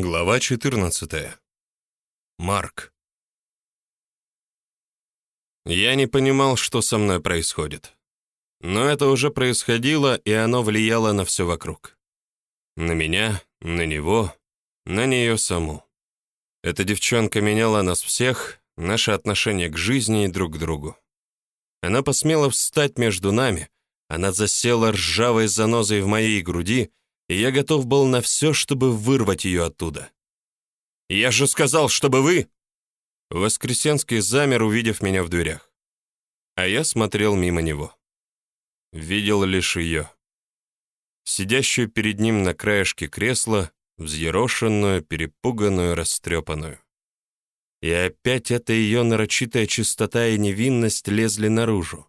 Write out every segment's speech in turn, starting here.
Глава 14. Марк. Я не понимал, что со мной происходит. Но это уже происходило, и оно влияло на все вокруг. На меня, на него, на нее саму. Эта девчонка меняла нас всех, наше отношение к жизни и друг к другу. Она посмела встать между нами, она засела ржавой занозой в моей груди — и я готов был на все, чтобы вырвать ее оттуда. «Я же сказал, чтобы вы...» Воскресенский замер, увидев меня в дверях. А я смотрел мимо него. Видел лишь ее. Сидящую перед ним на краешке кресла, взъерошенную, перепуганную, растрепанную. И опять эта ее нарочитая чистота и невинность лезли наружу.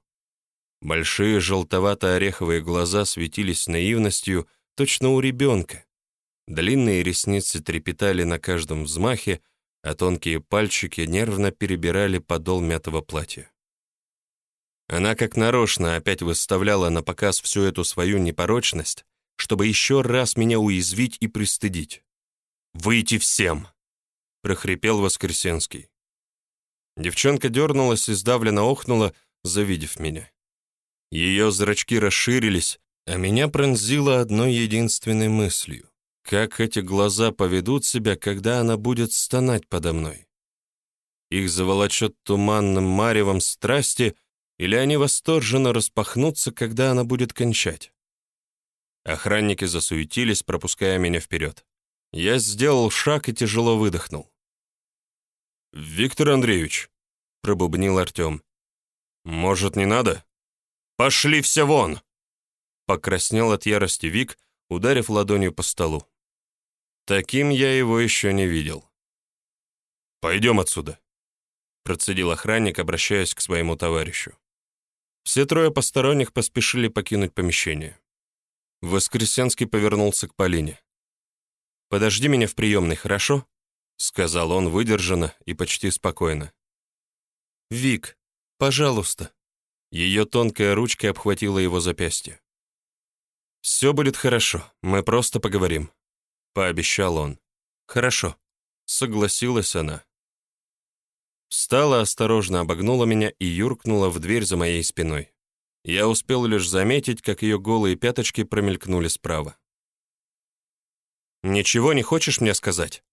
Большие желтовато-ореховые глаза светились наивностью, точно у ребенка. Длинные ресницы трепетали на каждом взмахе, а тонкие пальчики нервно перебирали подол мятого платья. Она как нарочно опять выставляла на показ всю эту свою непорочность, чтобы еще раз меня уязвить и пристыдить. «Выйти всем!» — прохрипел Воскресенский. Девчонка дернулась и сдавленно охнула, завидев меня. Ее зрачки расширились, а меня пронзило одной единственной мыслью. Как эти глаза поведут себя, когда она будет стонать подо мной? Их заволочет туманным маревом страсти, или они восторженно распахнутся, когда она будет кончать? Охранники засуетились, пропуская меня вперед. Я сделал шаг и тяжело выдохнул. «Виктор Андреевич», — пробубнил Артем, — «может, не надо?» «Пошли все вон!» Покраснел от ярости Вик, ударив ладонью по столу. Таким я его еще не видел. «Пойдем отсюда», — процедил охранник, обращаясь к своему товарищу. Все трое посторонних поспешили покинуть помещение. Воскресенский повернулся к Полине. «Подожди меня в приемной, хорошо?» — сказал он выдержанно и почти спокойно. «Вик, пожалуйста». Ее тонкая ручка обхватила его запястье. «Все будет хорошо, мы просто поговорим», — пообещал он. «Хорошо», — согласилась она. Встала, осторожно обогнула меня и юркнула в дверь за моей спиной. Я успел лишь заметить, как ее голые пяточки промелькнули справа. «Ничего не хочешь мне сказать?»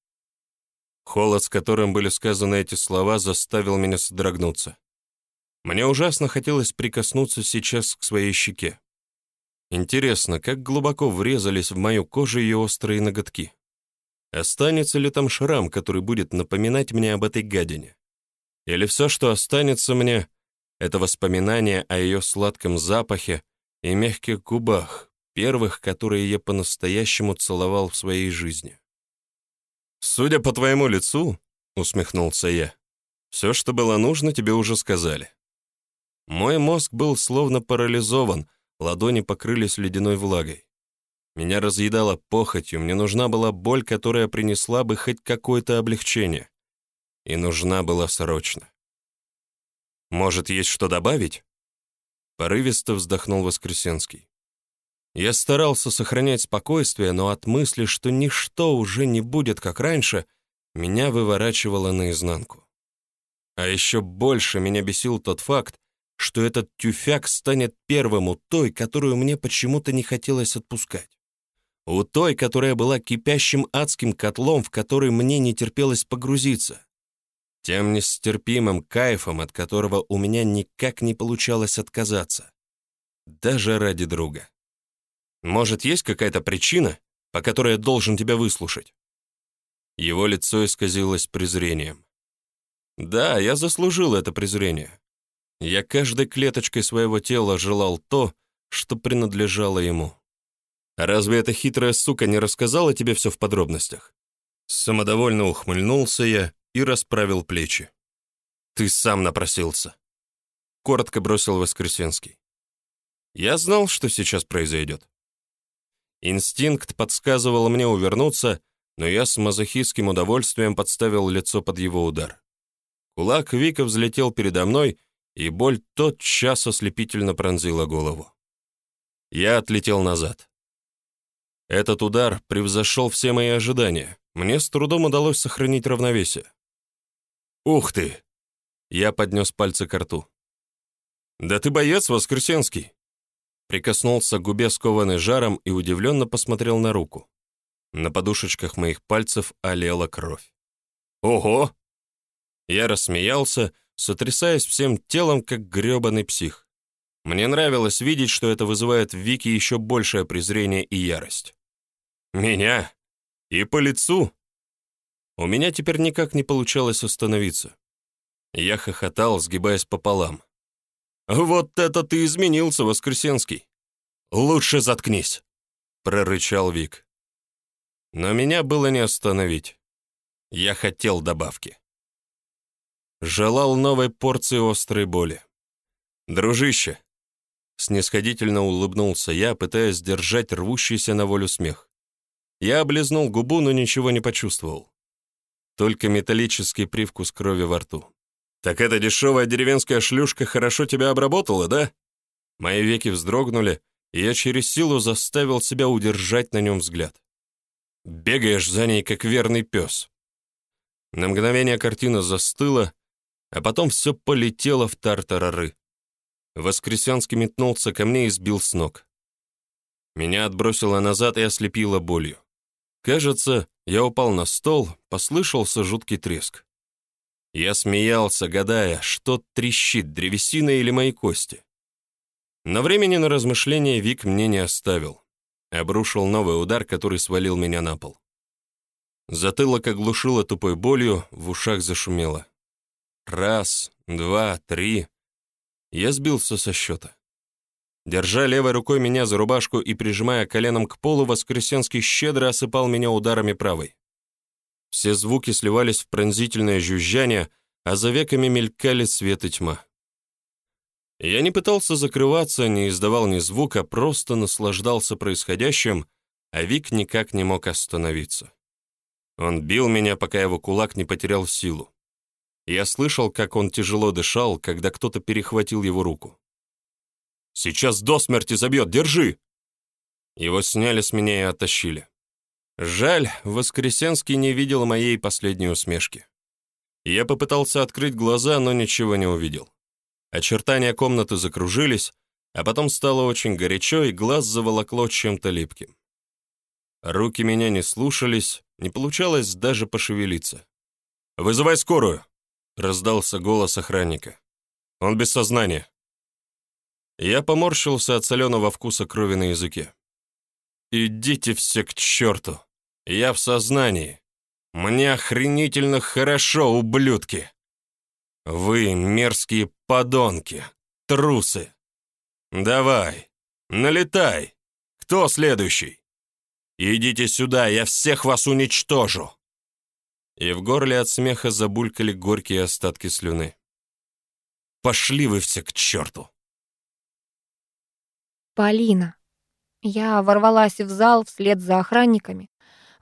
Холод, с которым были сказаны эти слова, заставил меня содрогнуться. Мне ужасно хотелось прикоснуться сейчас к своей щеке. Интересно, как глубоко врезались в мою кожу ее острые ноготки. Останется ли там шрам, который будет напоминать мне об этой гадине? Или все, что останется мне, это воспоминание о ее сладком запахе и мягких губах, первых, которые я по-настоящему целовал в своей жизни? «Судя по твоему лицу», — усмехнулся я, «все, что было нужно, тебе уже сказали». Мой мозг был словно парализован, ладони покрылись ледяной влагой. Меня разъедало похотью, мне нужна была боль, которая принесла бы хоть какое-то облегчение. И нужна была срочно. «Может, есть что добавить?» Порывисто вздохнул Воскресенский. Я старался сохранять спокойствие, но от мысли, что ничто уже не будет как раньше, меня выворачивало наизнанку. А еще больше меня бесил тот факт, что этот тюфяк станет первым у той, которую мне почему-то не хотелось отпускать. У той, которая была кипящим адским котлом, в который мне не терпелось погрузиться. Тем нестерпимым кайфом, от которого у меня никак не получалось отказаться. Даже ради друга. Может, есть какая-то причина, по которой я должен тебя выслушать? Его лицо исказилось презрением. Да, я заслужил это презрение. Я каждой клеточкой своего тела желал то, что принадлежало ему. разве эта хитрая сука не рассказала тебе все в подробностях? Самодовольно ухмыльнулся я и расправил плечи. Ты сам напросился. Коротко бросил Воскресенский. Я знал, что сейчас произойдет. Инстинкт подсказывал мне увернуться, но я с мазохистским удовольствием подставил лицо под его удар. Кулак Вика взлетел передо мной, и боль тотчас ослепительно пронзила голову. Я отлетел назад. Этот удар превзошел все мои ожидания. мне с трудом удалось сохранить равновесие. «Ух ты!» Я поднес пальцы к рту. «Да ты боец, Воскресенский!» Прикоснулся к губе, скованной жаром, и удивленно посмотрел на руку. На подушечках моих пальцев олела кровь. «Ого!» Я рассмеялся, сотрясаясь всем телом, как грёбаный псих. Мне нравилось видеть, что это вызывает в Вике еще большее презрение и ярость. «Меня? И по лицу?» У меня теперь никак не получалось остановиться. Я хохотал, сгибаясь пополам. «Вот это ты изменился, Воскресенский! Лучше заткнись!» — прорычал Вик. Но меня было не остановить. Я хотел добавки. Желал новой порции острой боли. «Дружище!» Снисходительно улыбнулся я, пытаясь сдержать рвущийся на волю смех. Я облизнул губу, но ничего не почувствовал. Только металлический привкус крови во рту. «Так эта дешевая деревенская шлюшка хорошо тебя обработала, да?» Мои веки вздрогнули, и я через силу заставил себя удержать на нем взгляд. Бегаешь за ней, как верный пес. На мгновение картина застыла, а потом все полетело в тартарары. Воскресенский метнулся ко мне и сбил с ног. Меня отбросило назад и ослепило болью. Кажется, я упал на стол, послышался жуткий треск. Я смеялся, гадая, что трещит, древесина или мои кости. Но времени на размышления Вик мне не оставил. Обрушил новый удар, который свалил меня на пол. Затылок оглушило тупой болью, в ушах зашумело. Раз, два, три. Я сбился со счета. Держа левой рукой меня за рубашку и прижимая коленом к полу, Воскресенский щедро осыпал меня ударами правой. Все звуки сливались в пронзительное жужжание, а за веками мелькали свет и тьма. Я не пытался закрываться, не издавал ни звука, просто наслаждался происходящим, а Вик никак не мог остановиться. Он бил меня, пока его кулак не потерял силу. Я слышал, как он тяжело дышал, когда кто-то перехватил его руку. Сейчас до смерти забьет, держи!» Его сняли с меня и оттащили. Жаль, Воскресенский не видел моей последней усмешки. Я попытался открыть глаза, но ничего не увидел. Очертания комнаты закружились, а потом стало очень горячо, и глаз заволокло чем-то липким. Руки меня не слушались, не получалось даже пошевелиться. «Вызывай скорую!» — раздался голос охранника. «Он без сознания». Я поморщился от соленого вкуса крови на языке. «Идите все к черту! Я в сознании! Мне охренительно хорошо, ублюдки! Вы мерзкие подонки, трусы! Давай, налетай! Кто следующий? Идите сюда, я всех вас уничтожу!» И в горле от смеха забулькали горькие остатки слюны. «Пошли вы все к черту!» Полина. Я ворвалась в зал вслед за охранниками.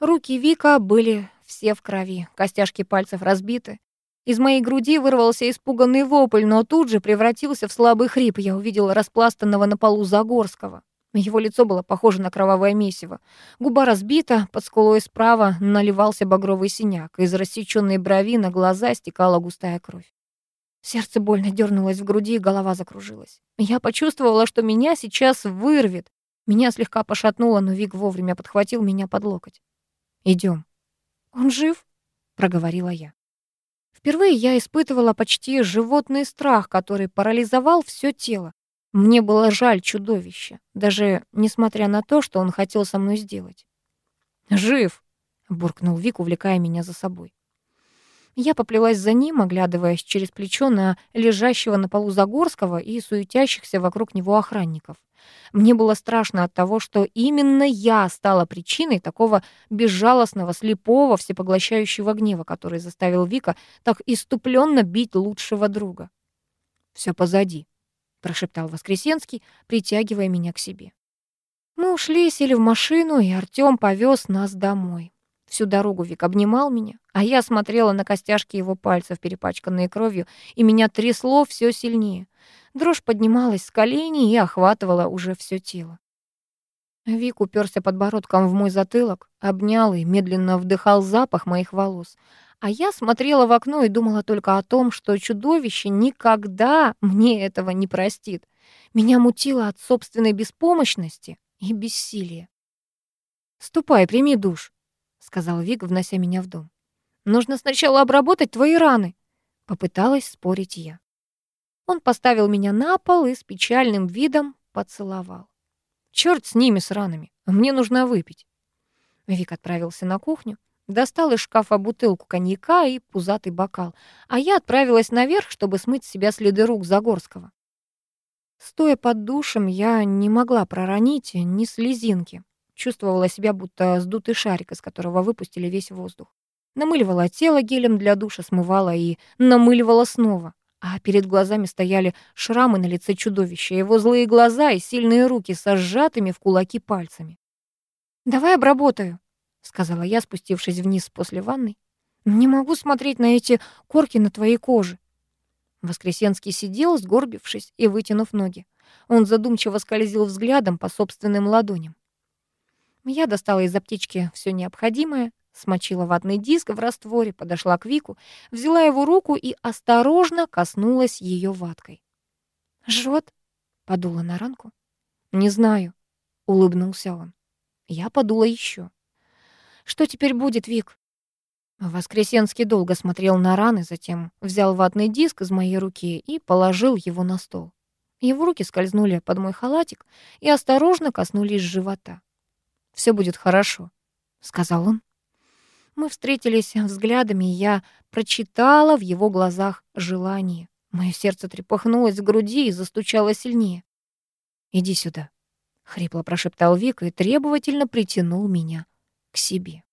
Руки Вика были все в крови, костяшки пальцев разбиты. Из моей груди вырвался испуганный вопль, но тут же превратился в слабый хрип. Я увидела распластанного на полу Загорского. Его лицо было похоже на кровавое месиво. Губа разбита, под скулой справа наливался багровый синяк. Из рассеченной брови на глаза стекала густая кровь. Сердце больно дернулось в груди, и голова закружилась. Я почувствовала, что меня сейчас вырвет. Меня слегка пошатнуло, но Вик вовремя подхватил меня под локоть. Идем. «Он жив?» — проговорила я. Впервые я испытывала почти животный страх, который парализовал все тело. Мне было жаль чудовища, даже несмотря на то, что он хотел со мной сделать. «Жив!» — буркнул Вик, увлекая меня за собой. Я поплелась за ним, оглядываясь через плечо на лежащего на полу Загорского и суетящихся вокруг него охранников. Мне было страшно от того, что именно я стала причиной такого безжалостного, слепого, всепоглощающего гнева, который заставил Вика так иступленно бить лучшего друга. «Все позади», — прошептал Воскресенский, притягивая меня к себе. Мы ушли, сели в машину, и Артём повез нас домой. Всю дорогу Вик обнимал меня, а я смотрела на костяшки его пальцев, перепачканные кровью, и меня трясло все сильнее. Дрожь поднималась с коленей и охватывала уже все тело. Вик уперся подбородком в мой затылок, обнял и медленно вдыхал запах моих волос. А я смотрела в окно и думала только о том, что чудовище никогда мне этого не простит. Меня мутило от собственной беспомощности и бессилия. «Ступай, прими душ», — сказал Вик, внося меня в дом. «Нужно сначала обработать твои раны», — попыталась спорить я. Он поставил меня на пол и с печальным видом поцеловал. Черт с ними, с ранами. Мне нужно выпить. Вик отправился на кухню, достал из шкафа бутылку коньяка и пузатый бокал, а я отправилась наверх, чтобы смыть с себя следы рук Загорского. Стоя под душем, я не могла проронить ни слезинки. Чувствовала себя будто сдутый шарик, из которого выпустили весь воздух. Намыливала тело гелем для душа, смывала и намыливала снова а перед глазами стояли шрамы на лице чудовища, его злые глаза и сильные руки со сжатыми в кулаки пальцами. «Давай обработаю», — сказала я, спустившись вниз после ванной. «Не могу смотреть на эти корки на твоей коже». Воскресенский сидел, сгорбившись и вытянув ноги. Он задумчиво скользил взглядом по собственным ладоням. Я достала из аптечки все необходимое, Смочила ватный диск в растворе, подошла к Вику, взяла его руку и осторожно коснулась ее ваткой. «Жжет?» — подула на ранку. «Не знаю», — улыбнулся он. Я подула еще. «Что теперь будет, Вик?» Воскресенский долго смотрел на раны, затем взял ватный диск из моей руки и положил его на стол. Его руки скользнули под мой халатик и осторожно коснулись живота. «Все будет хорошо», — сказал он. Мы встретились взглядами, и я прочитала в его глазах желание. Мое сердце трепыхнулось в груди и застучало сильнее. «Иди сюда», — хрипло прошептал Вика и требовательно притянул меня к себе.